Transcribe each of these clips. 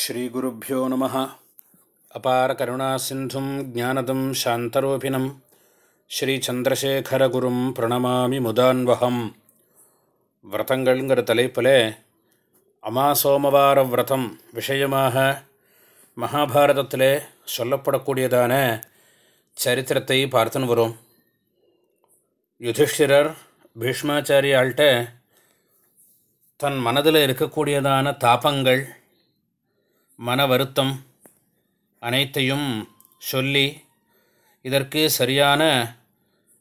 ஸ்ரீகுருப்போ நம. அபார கருணா சிந்தும் ஜானதம் சாந்தரூபிணம். ஸ்ரீச்சந்திரசேகரகுரும் பிரணமாமி முதான்வகம். விரதங்கள்ங்கிற தலைப்பில் அமாசோமவார விரதம் விஷயமாக மகாபாரதத்தில் சொல்லப்படக்கூடியதான சரித்திரத்தை பார்த்துன்னு வரும். யுதிஷ்டிரர் பீஷ்மாச்சாரியாள்கிட்ட தன் மனதில் இருக்கக்கூடியதான தாபங்கள் மன வருத்தம் அனைத்தையும் சொல்லி இதற்கு சரியான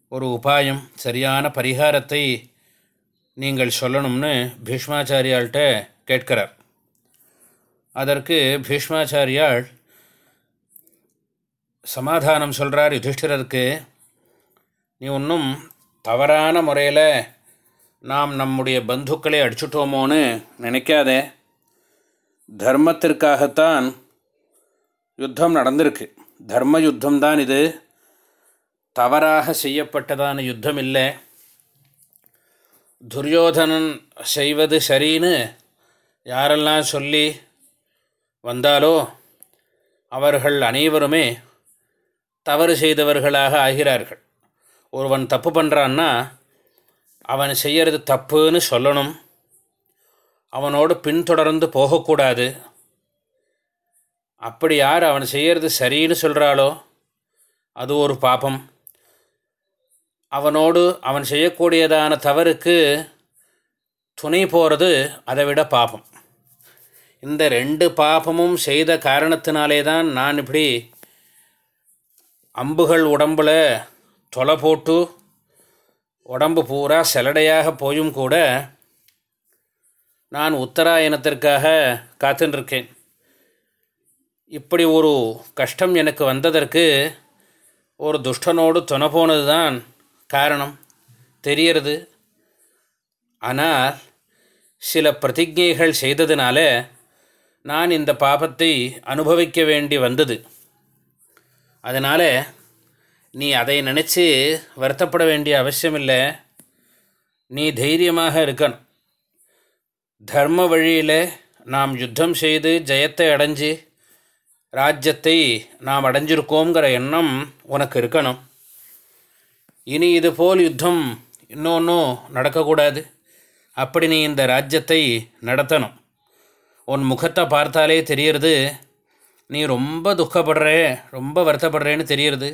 ஒரு உபாயம் சரியான பரிகாரத்தை நீங்கள் சொல்லணும்னு பீஷ்மாச்சாரியாள்கிட்ட கேட்கிறார். அதற்கு பீஷ்மாச்சாரியாள் சமாதானம் சொல்கிறார் யுதிஷ்டிரருக்கு நீ ஒன்றும் தவறான முறையில் நாம் நம்முடைய பந்துக்களை அடிச்சுட்டோமோன்னு நினைக்காதே. தர்மத்திற்காகத்தான் யுத்தம் நடந்திருக்கு. தர்ம யுத்தம் தான் இது. தவறாக செய்யப்பட்டதான யுத்தம் இல்லை துரியோதனன் செய்வது சரின்னு யாரெல்லாம் சொல்லி வந்தாலோ அவர்கள் அனைவருமே தவறு செய்தவர்களாக ஆகிறார்கள். ஒருவன் தப்பு பண்ணுறான்னா அவன் செய்கிறது தப்புன்னு சொல்லணும். அவனோடு பின்தொடர்ந்து போகக்கூடாது. அப்படி யார் அவன் செய்கிறது சரின்னு சொல்கிறாளோ அது ஒரு பாபம். அவனோடு அவன் செய்யக்கூடியதான தவறுக்கு துணை போகிறது அதை விட பாபம். இந்த ரெண்டு பாபமும் செய்த காரணத்தினாலே தான் நான் இப்படி அம்புகள் உடம்பில் தொலை போட்டு உடம்பு பூரா செலடையாக போயும் கூட நான் உத்தராயணத்திற்காக காத்துருக்கேன் இப்படி ஒரு கஷ்டம் எனக்கு வந்ததற்கு ஒரு துஷ்டனோடு துணை போனது தான் காரணம். தெரியறது ஆனால் சில பிரதிஜைகள் செய்ததுனால நான் இந்த பாபத்தை அனுபவிக்க வேண்டி வந்தது. அதனால் நீ அதை நினச்சி வருத்தப்பட வேண்டிய அவசியமில்லை. நீ தைரியமாக இருக்கணும். தர்ம வழியில் நாம் யுத்தம் செய்து ஜெயத்தை அடைஞ்சு ராஜ்யத்தை நாம் அடைஞ்சிருக்கோங்கிற எண்ணம் உனக்கு இருக்கணும். இனி இது போல் யுத்தம் இன்னொன்றும் நடக்கக்கூடாது. அப்படி நீ இந்த ராஜ்யத்தை நடத்தணும். உன் முகத்தை பார்த்தாலே தெரியறது நீ ரொம்ப துக்கப்படுற ரொம்ப வருத்தப்படுறேன்னு தெரியறது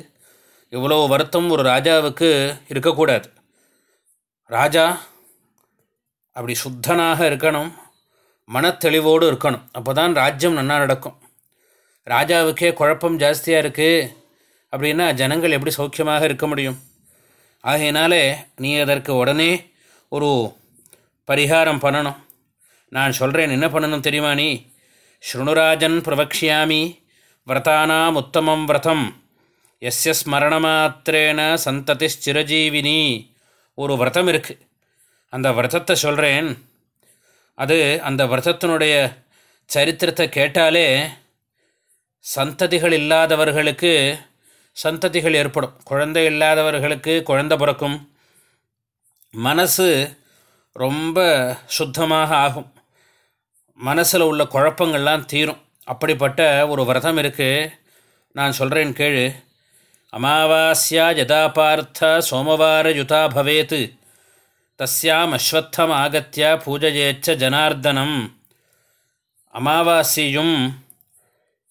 இவ்வளோ வருத்தம் ஒரு ராஜாவுக்கு இருக்கக்கூடாது. ராஜா அப்படி சுத்தனாக இருக்கணும் மனத்தெளிவோடு இருக்கணும். அப்போ தான் ராஜ்யம் நன்னா நடக்கும். ராஜாவுக்கே குழப்பம் ஜாஸ்தியாக இருக்குது அப்படின்னா ஜனங்கள் எப்படி சௌக்கியமாக இருக்க முடியும்? ஆகையினாலே நீ அதற்கு உடனே ஒரு பரிகாரம் பண்ணணும். நான் சொல்கிறேன் என்ன பண்ணணும் தெரியுமா நீ? ஸ்ருணுராஜன் பிரவக்ஷியாமி விரதானாம் உத்தமம் விரதம். எஸ்ய ஸ்மரணமாத்திரேன சந்ததி சிரஜீவினி ஒரு விரதம் இருக்குது அந்த விரதத்தை சொல்கிறேன் அது அந்த விரதத்தினுடைய சரித்திரத்தை கேட்டாலே சந்ததிகள் இல்லாதவர்களுக்கு சந்ததிகள் ஏற்படும். குழந்தை இல்லாதவர்களுக்கு குழந்தை பிறக்கும். மனசு ரொம்ப சுத்தமாக ஆகும். மனசில் உள்ள குழப்பங்கள்லாம் தீரும். அப்படிப்பட்ட ஒரு விரதம் இருக்குது நான் சொல்கிறேன் கேழு அமாவாஸ்யா யதா பார்த்த சோமவார யுதா பவேத்து தஸ்யாம் அஸ்வத்தம் ஆகத்திய பூஜையேச்ச ஜனார்தனம் அமாவாசையும்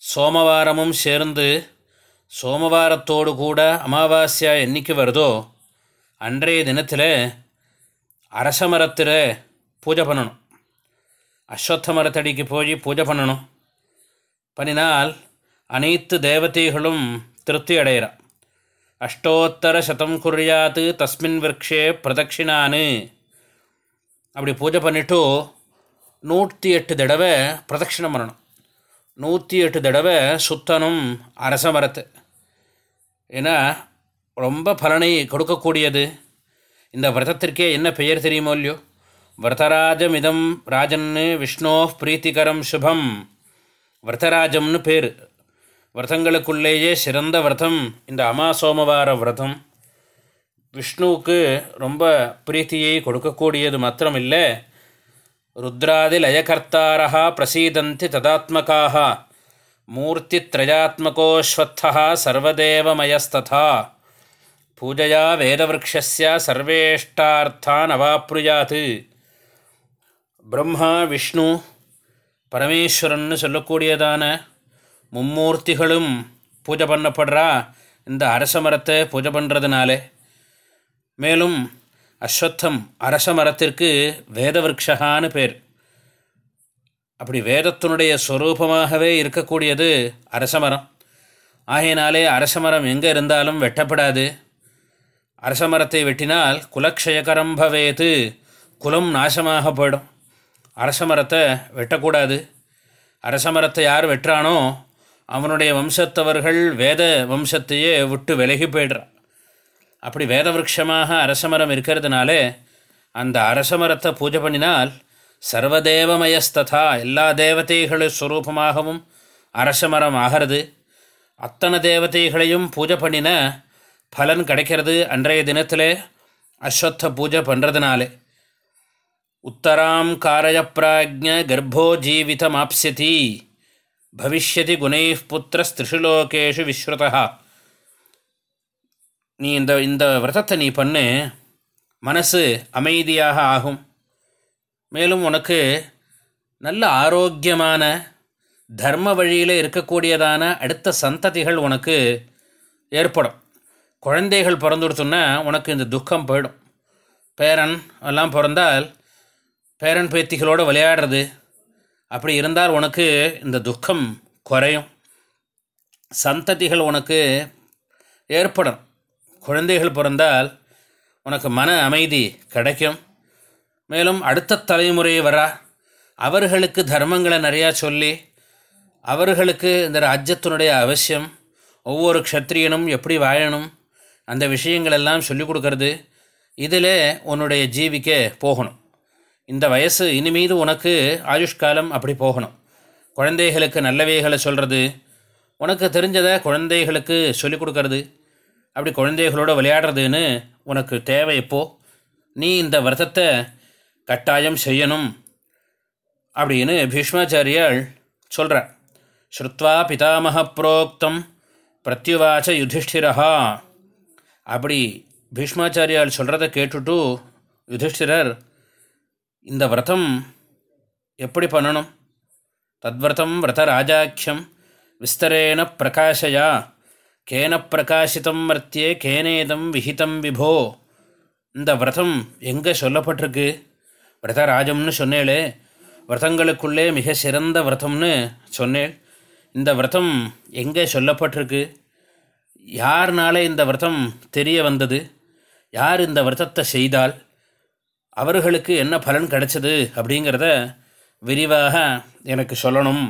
சோமவாரமும் சேர்ந்து சோமவாரத்தோடு கூட அமாவாஸ்யா என்றைக்கு வருதோ அன்றைய தினத்தில் அரச மரத்தில் பூஜை பண்ணணும். அஸ்வத்த மரத்தடிக்கு போய் பூஜை பண்ணணும். பண்ணினால் அனைத்து தேவதைகளும் திருப்தி அடைகிறான் அஷ்டோத்தர சதம் குறியாத்து தஸ்மின் விரக்ஷே பிரதட்சிணான்னு அப்படி பூஜை பண்ணிவிட்டு நூற்றி எட்டு தடவை பிரதட்சிணம் பண்ணணும். நூற்றி எட்டு தடவை சுத்தனும் அரச மரத்து. ஏன்னா ரொம்ப பலனை கொடுக்கக்கூடியது. இந்த விரதத்திற்கே என்ன பெயர் தெரியுமோ இல்லையோ? விரதராஜமிதம் ராஜன்னு விஷ்ணோ பிரீத்திகரம் சுபம். விரதராஜம்னு பேர். விரதங்களுக்குள்ளேயே சிறந்த விரதம் இந்த அமாசோமவார விரதம். விஷ்ணுவுக்கு ரொம்ப பிரீத்தியை கொடுக்கக்கூடியது மாத்திரமில்லை. ருத்ராதி ருத்ராதிலயகர்த்தாரः பிரசீதந்தி ததாத்மகாः மூர்த்தித்ரயாத்மகோஸ்வத்தः சர்வதேவமயஸ்ததா. பூஜையா வேதவிருக்ஷஸ்ய சர்வேஷ்டார்த்தான் அவாப்ருயாத் பிரம்மா விஷ்ணு பரமேஸ்வரன்னு சொல்லக்கூடியதான மும்மூர்த்திகளும் பூஜை பண்ணப்படுறா? இந்த அரச மரத்தை பூஜை பண்ணுறதுனாலே மேலும் அஸ்வத்தம் அரச மரத்திற்கு வேதவருஷகான்னு பேர். அப்படி வேதத்தினுடைய ஸ்வரூபமாகவே இருக்கக்கூடியது அரசமரம் ஆகையினாலே அரசமரம் எங்கே இருந்தாலும் வெட்டப்படாது. அரசமரத்தை வெட்டினால் குலக்ஷயகரம் பவேது குலம் நாசமாக போயிடும். அரசமரத்தை வெட்டக்கூடாது. அரசமரத்தை யார் வெட்டுறானோ அவனுடைய வம்சத்தவர்கள் வேத வம்சத்தையே விட்டு விலகி போய்ட்றான். அப்படி வேத அரசமரம் இருக்கிறதுனாலே அந்த அரசமரத்தை பூஜை பண்ணினால் சர்வதேவமயஸ்ததா எல்லா தேவதைகள் ஸ்வரூபமாகவும் அரசமரம் ஆகிறது. அத்தனை தேவதைகளையும் பூஜை பண்ணின பலன் கிடைக்கிறது அன்றைய தினத்தில் அஸ்வத்த பூஜை பண்ணுறதுனாலே உத்தராம் காரய பிராஜ்ய கர்ப்போ பவிஷ்யதி குணை புத்திரஸ்திருஷுலோகேஷு விஸ்ருதா நீ இந்த இந்த விரதத்தை நீ பண்ணு மனசு அமைதியாக ஆகும். மேலும் உனக்கு நல்ல ஆரோக்கியமான தர்ம வழியில் இருக்கக்கூடியதான அடுத்த சந்ததிகள் உனக்கு ஏற்படும். குழந்தைகள் பிறந்துடுத்துன்னா உனக்கு இந்த துக்கம் போயிடும். பேரன் எல்லாம் பிறந்தால் பேரன் பேத்திகளோடு விளையாடுறது அப்படி இருந்தால் உனக்கு இந்த துக்கம் குறையும். சந்ததிகள் உனக்கு ஏற்படும். குழந்தைகள் பிறந்தால் உனக்கு மன அமைதி கிடைக்கும். மேலும் அடுத்த தலைமுறை வரா அவர்களுக்கு தர்மங்களை நிறையா சொல்லி அவர்களுக்கு இந்த ராஜ்யத்தினுடைய அவசியம் ஒவ்வொரு க்ஷத்ரியனும் எப்படி வாழணும் அந்த விஷயங்களெல்லாம் சொல்லிக் கொடுக்கறது. இதில் உன்னுடைய ஜீவிக்க போகணும். இந்த வயசு இனிமீது உனக்கு ஆயுஷ்காலம் அப்படி போகணும். குழந்தைகளுக்கு நல்லவைகளை சொல்கிறது உனக்கு தெரிஞ்சதை குழந்தைகளுக்கு சொல்லிக் கொடுக்கறது அப்படி குழந்தைகளோடு விளையாடுறதுன்னு உனக்கு தேவை எப்போ? நீ இந்த விரதத்தை கட்டாயம் செய்யணும் அப்படின்னு பீஷ்மாச்சாரியால் சொல்கிறார் ஸ்ருத்வா பிதாமக புரோக்தம் பிரத்யுவாச்ச யுதிஷ்டிரஹா. அப்படி பீஷ்மாச்சாரியால் சொல்கிறத கேட்டுட்டு யுதிஷ்டிரர் இந்த விரதம் எப்படி பண்ணணும்? தத்விரதம் விரதராஜாக்கியம் விஸ்தரேன பிரகாஷயா. கேன பிரகாஷித்தம் மர்த்தியே கேனேதம் விஹிதம் விபோ. இந்த விரதம் எங்கே சொல்லப்பட்டிருக்கு? விரதராஜம்னு சொன்னேளே. விரதங்களுக்குள்ளே மிக சிறந்த விரதம்னு சொன்னேன் இந்த விரதம் எங்கே சொல்லப்பட்டிருக்கு? யார்னால இந்த விரதம் தெரிய வந்தது? யார் இந்த விரதத்தை செய்தால் அவர்களுக்கு என்ன பலன் கிடைச்சது அப்படிங்கிறத விரிவாக எனக்கு சொல்லணும்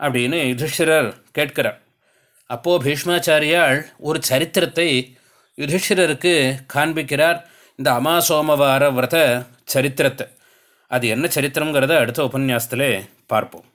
அப்படின்னு யுதிஷ்டிரர் கேட்கிறார். அப்போது பீஷ்மாச்சாரியால் ஒரு சரித்திரத்தை யுதிஷ்டிரருக்கு காண்பிக்கிறார் இந்த அமாசோமவார விரத சரித்திரத்தை. அது என்ன சரித்திரங்கிறத அடுத்த உபன்யாசத்தில் பார்ப்போம்.